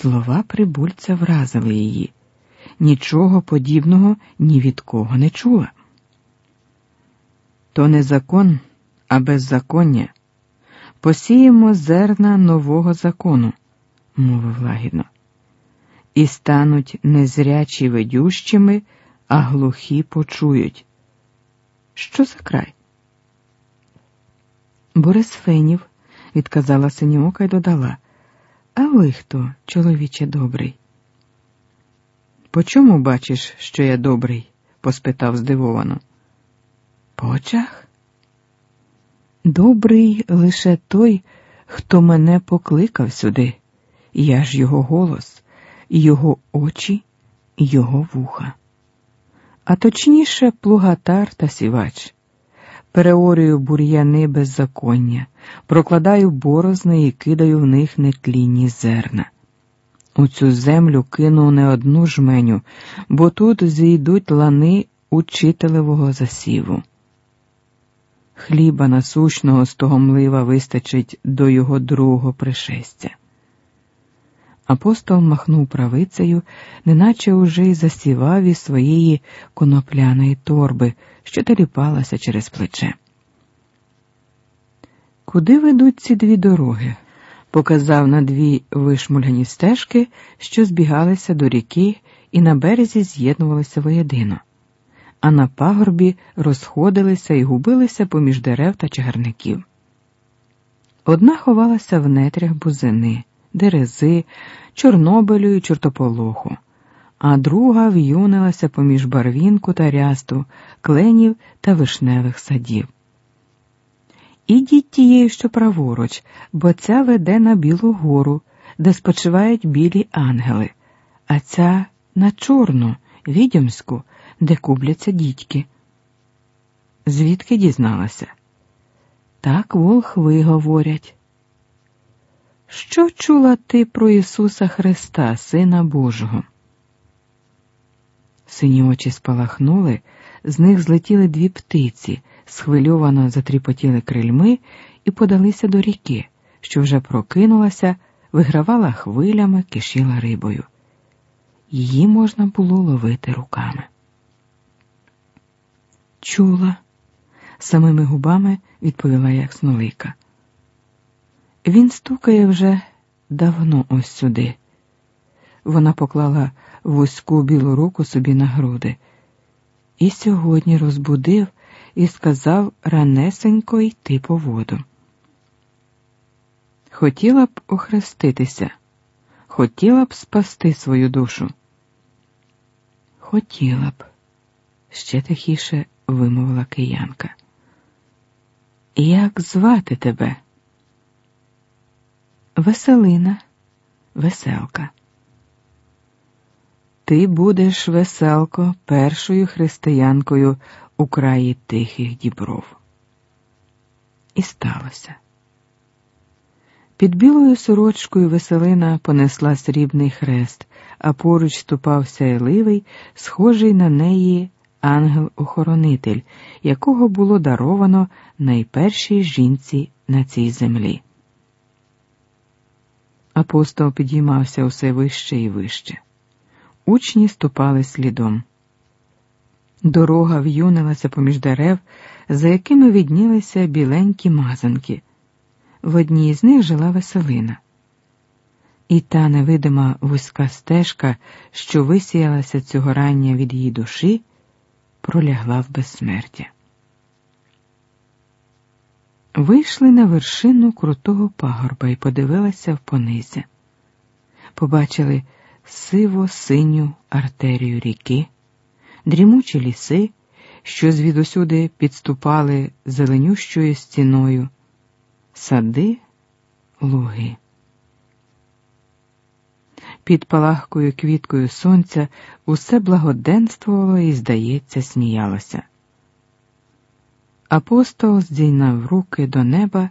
Слова прибульця вразили її. Нічого подібного ні від кого не чула. То не закон, а беззаконня. Посіємо зерна нового закону, мовив лагідно, і стануть незрячі видющими, а глухі почують. Що за край? Борис Фенів, відказала синьоока й додала. А ви хто, чоловіче добрий? По чому бачиш, що я добрий? поспитав здивовано. По очах? Добрий лише той, хто мене покликав сюди. Я ж його голос, його очі, його вуха. А точніше, плугатар та сівач. Переорюю бур'яни беззаконня, прокладаю борозни і кидаю в них нетлінні зерна. У цю землю кину не одну жменю, бо тут зійдуть лани учителевого засіву. Хліба насущного з того млива вистачить до його другого пришестя. Апостол махнув правицею, неначе уже й засівав із своєї конопляної торби, що теліпалася через плече. Куди ведуть ці дві дороги? показав на дві вишмульгані стежки, що збігалися до ріки і на березі з'єднувалися воєдино, а на пагорбі розходилися і губилися поміж дерев та чагарників. Одна ховалася в нетрях бузини, дерези, чорнобилю і чортополоху, а друга в'юнилася поміж барвінку та рясту, кленів та вишневих садів. Ідіть тією, що праворуч, бо ця веде на Білу гору, де спочивають білі ангели, а ця на чорну, відьомську, де кубляться дітьки. Звідки дізналася? Так волхви говорять. Що чула ти про Ісуса Христа, Сина Божого? Сині очі спалахнули, з них злетіли дві птиці схвильовано затріпотіли крильми і подалися до ріки, що вже прокинулася, вигравала хвилями, кишіла рибою. Її можна було ловити руками. Чула, самими губами відповіла Яснолика. Він стукає вже давно ось сюди. Вона поклала вузьку білу руку собі на груди. І сьогодні розбудив і сказав ранесенько йти по воду. Хотіла б охреститися, хотіла б спасти свою душу. Хотіла б, ще тихіше вимовила киянка. Як звати тебе? Веселина, веселка. Ти будеш веселко першою християнкою у краї тихих дібров. І сталося. Під білою сорочкою Веселина понесла срібний хрест, а поруч ступав сяйливий, схожий на неї ангел-охоронитель, якого було даровано найпершій жінці на цій землі. Апостол підіймався усе вище і вище. Учні ступали слідом. Дорога в'юнилася поміж дерев, за якими віднілися біленькі мазанки. В одній з них жила веселина. І та невидима вузька стежка, що висіялася цього рання від її душі, пролягла в безсмертя. Вийшли на вершину крутого пагорба і подивилися в понизя. Побачили сиво синю артерію ріки дрімучі ліси, що звідусюди підступали зеленющою стіною, сади, луги. Під палахкою квіткою сонця усе благоденствувало і, здається, сміялося. Апостол здійнав руки до неба,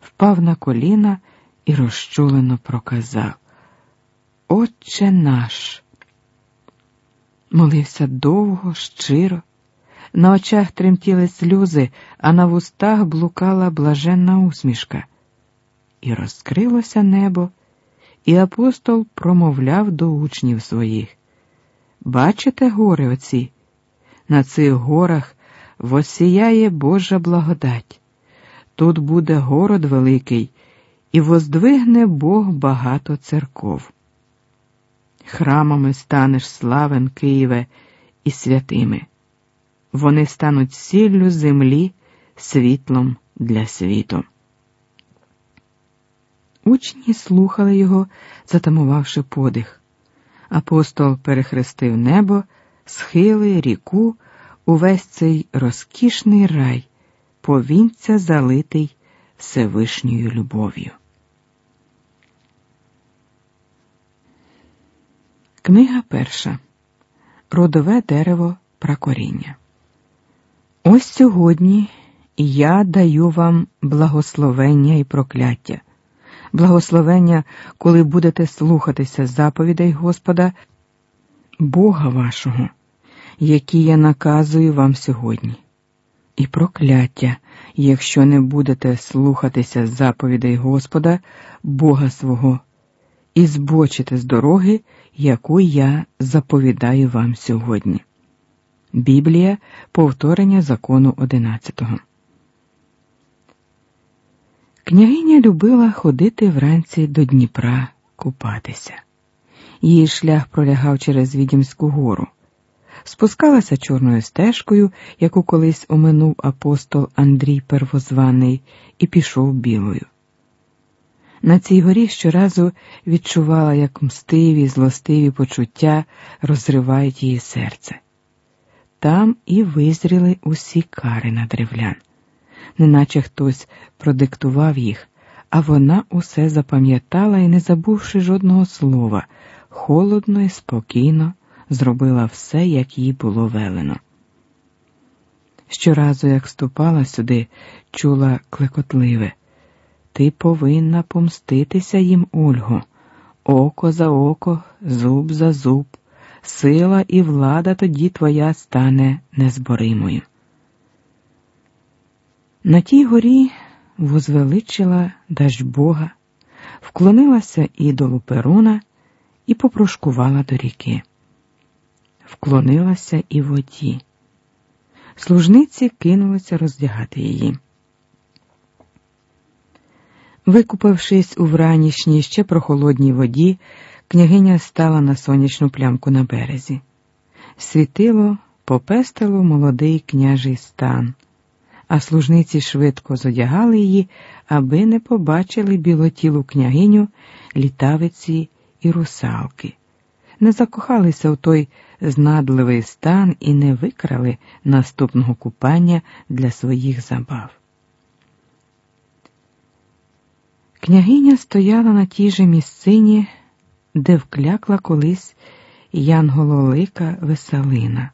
впав на коліна і розчулено проказав Отче наш молився довго, щиро, на очах тремтіли сльози, а на вустах блукала блаженна усмішка. І розкрилося небо, і апостол промовляв до учнів своїх. Бачите гори оці? На цих горах восіяє Божа благодать. Тут буде город великий, і воздвигне Бог багато церков. Храмами станеш славен Києве і святими. Вони стануть сіллю землі, світлом для світу. Учні слухали його, затамувавши подих. Апостол перехрестив небо, схили, ріку, увесь цей розкішний рай, повінця залитий Всевишньою любов'ю. Книга перша. Родове дерево пракоріння. Ось сьогодні я даю вам благословення і прокляття благословення, коли будете слухатися заповідей Господа, Бога вашого, які я наказую вам сьогодні, і прокляття, якщо не будете слухатися заповідей Господа, Бога свого, і збочите з дороги, яку я заповідаю вам сьогодні. Біблія повторення закону одинадцятого. Княгиня любила ходити вранці до Дніпра купатися. Її шлях пролягав через Відімську гору, спускалася чорною стежкою, яку колись оминув апостол Андрій Первозваний, і пішов білою. На цій горі щоразу відчувала, як мстиві, злостиві почуття розривають її серце. Там і визріли усі кари на древлян неначе хтось продиктував їх, а вона усе запам'ятала і, не забувши жодного слова, холодно і спокійно зробила все, як їй було велено. Щоразу, як ступала сюди, чула клекотливе Ти повинна помститися їм, Ольго, око за око, зуб за зуб, сила і влада тоді твоя стане незборимою. На тій горі возвеличила Бога, вклонилася ідолу Перуна і попрошкувала до ріки. Вклонилася і воді. Служниці кинулися роздягати її. Викупавшись у вранішній ще прохолодній воді, княгиня стала на сонячну плямку на березі. Світило попестило молодий княжий стан а служниці швидко зодягали її, аби не побачили білотілу княгиню, літавиці і русалки, не закохалися в той знадливий стан і не викрали наступного купання для своїх забав. Княгиня стояла на тій же місцині, де вклякла колись янгололика веселина,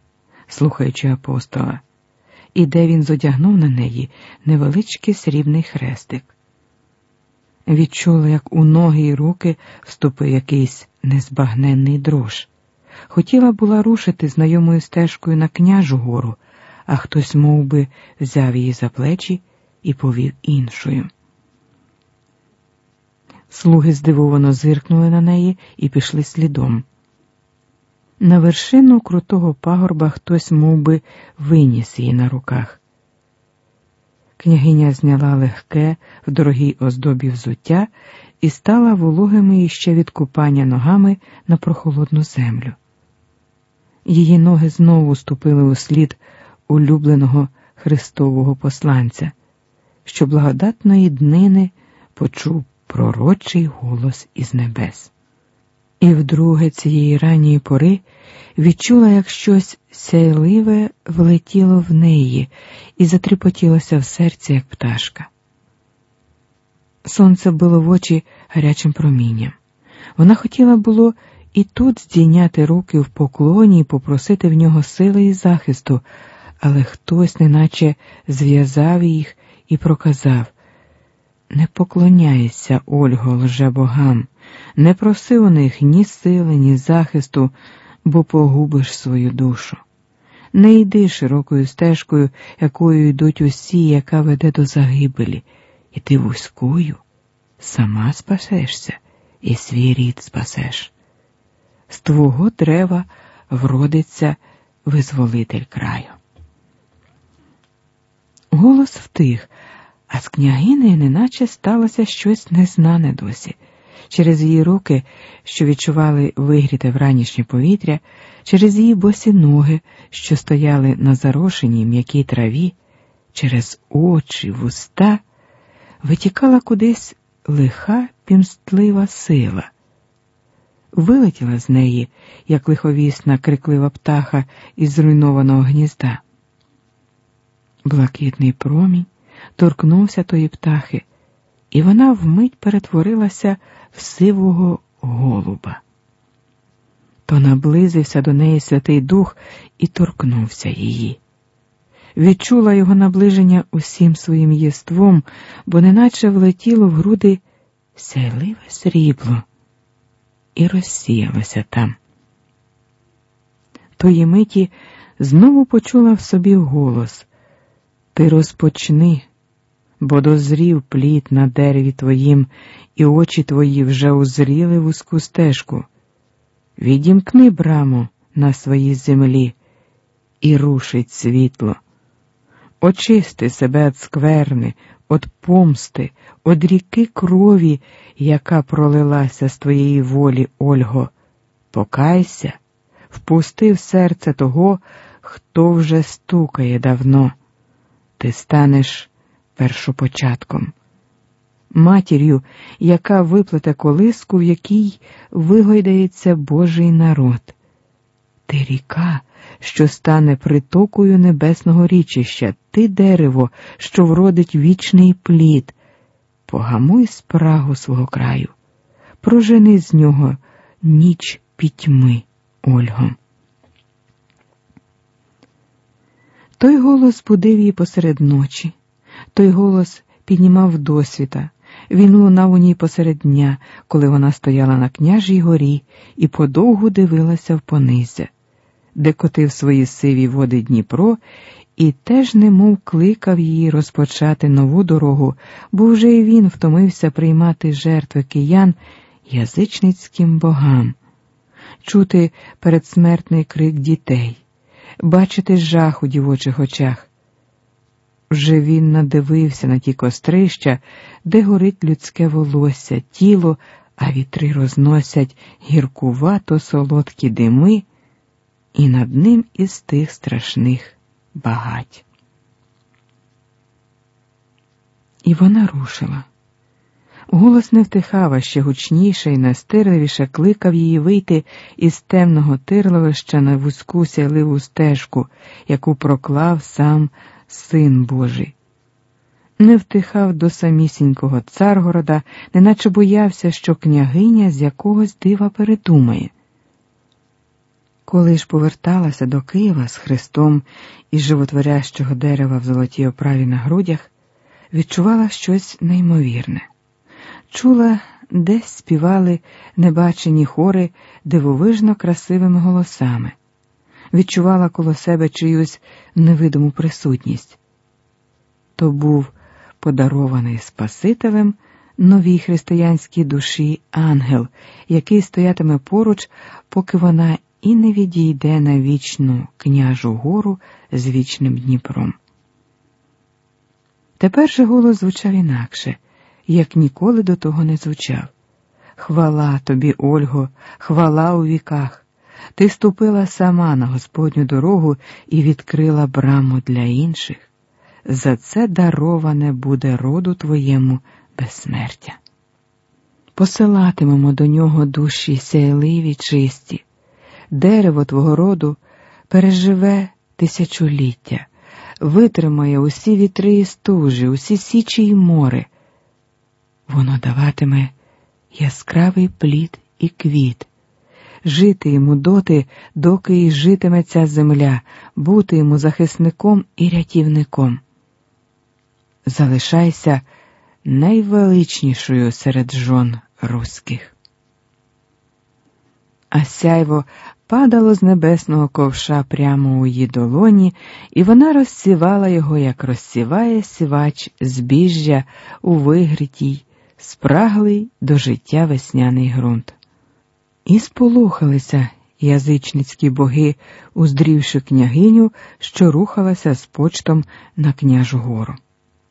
слухаючи апостола і де він зодягнув на неї невеличкий срібний хрестик. Відчула, як у ноги й руки вступив якийсь незбагненний дрож. Хотіла була рушити знайомою стежкою на княжу гору, а хтось мов би, взяв її за плечі і повів іншою. Слуги здивовано зиркнули на неї і пішли слідом. На вершину крутого пагорба хтось мов би, виніс її на руках. Княгиня зняла легке в дорогій оздобі взуття і стала вологими іще від купання ногами на прохолодну землю. Її ноги знову ступили у слід улюбленого Христового посланця, що благодатної днини почув пророчий голос із небес і вдруге цієї ранньої пори відчула, як щось сяйливе влетіло в неї і затріпотілося в серці, як пташка. Сонце било в очі гарячим промінням. Вона хотіла було і тут здійняти руки в поклоні і попросити в нього сили і захисту, але хтось, неначе зв'язав їх і проказав Не поклоняйся, Ольго, лже богам. Не проси у них ні сили, ні захисту, бо погубиш свою душу. Не йди широкою стежкою, якою йдуть усі, яка веде до загибелі, і ти вузькою сама спасешся, і свій рід спасеш. З твого дерева вродиться визволитель краю. Голос втих, а з княгинею неначе сталося щось незнане досі. Через її руки, що відчували вигріте вранішнє повітря, через її босі ноги, що стояли на зарошеній м'якій траві, через очі, вуста, витікала кудись лиха пімстлива сила. Вилетіла з неї, як лиховісна криклива птаха із зруйнованого гнізда. Блакитний промінь торкнувся тої птахи, і вона вмить перетворилася в сивого голуба. То наблизився до неї Святий Дух і торкнувся її. Відчула його наближення усім своїм єством, бо неначе влетіло в груди сяйливе срібло і розсіялося там. Тої миті знову почула в собі голос Ти розпочни, бо дозрів плід на дереві твоїм, і очі твої вже узріли вузьку стежку. Відімкни браму на своїй землі і рушить світло. Очисти себе від скверни, від помсти, від ріки крові, яка пролилася з твоєї волі, Ольго. Покайся, впусти в серце того, хто вже стукає давно. Ти станеш першопочатком, матір'ю, яка виплете колиску, в якій вигойдається Божий народ. Ти ріка, що стане притокою небесного річища, ти дерево, що вродить вічний плід. Погамуй спрагу свого краю, прожени з нього ніч пітьми, Ольго. Той голос будив її посеред ночі, той голос піднімав досвіта. Він лунав у ній посеред дня, коли вона стояла на княжій горі і подовгу дивилася в понизя де котив свої сиві води Дніпро, і теж немов кликав її розпочати нову дорогу, бо вже й він втомився приймати жертви киян язичницьким богам, чути передсмертний крик дітей, бачити жах у дівочих очах. Вже він надивився на ті кострища, де горить людське волосся, тіло, а вітри розносять гіркувато солодкі дими і над ним із тих страшних багать. І вона рушила. Голос не втихав, а ще гучніше і настирливіше кликав її вийти із темного тирловища на вузьку сяливу стежку, яку проклав сам син Божий. Не втихав до самісінького царгорода, неначе боявся, що княгиня з якогось дива передумає. Коли ж поверталася до Києва з хрестом із животворящого дерева в золотій оправі на грудях, відчувала щось неймовірне, чула, десь співали небачені хори дивовижно красивими голосами, відчувала коло себе чиюсь невидиму присутність. То був подарований Спасителем новій християнській душі ангел, який стоятиме поруч, поки вона і не відійде на вічну княжу гору з вічним Дніпром. Тепер же голос звучав інакше, як ніколи до того не звучав. Хвала тобі, Ольго, хвала у віках. Ти ступила сама на Господню дорогу і відкрила браму для інших. За це дароване буде роду твоєму безсмертя. Посилатимемо до нього душі сяйливі чисті дерево твого роду переживе тисячоліття, витримає усі вітри і стужі, усі січі й море. Воно даватиме яскравий плід і квіт, жити йому доти, доки й житиме ця земля, бути йому захисником і рятівником. Залишайся найвеличнішою серед жон руських. А сяйво падало з небесного ковша прямо у її долоні, і вона розсівала його, як розсіває сівач збіжжя у вигрітій спраглий до життя весняний ґрунт. І сполохалися язичницькі боги, уздрівши княгиню, що рухалася з почтом на княжу гору.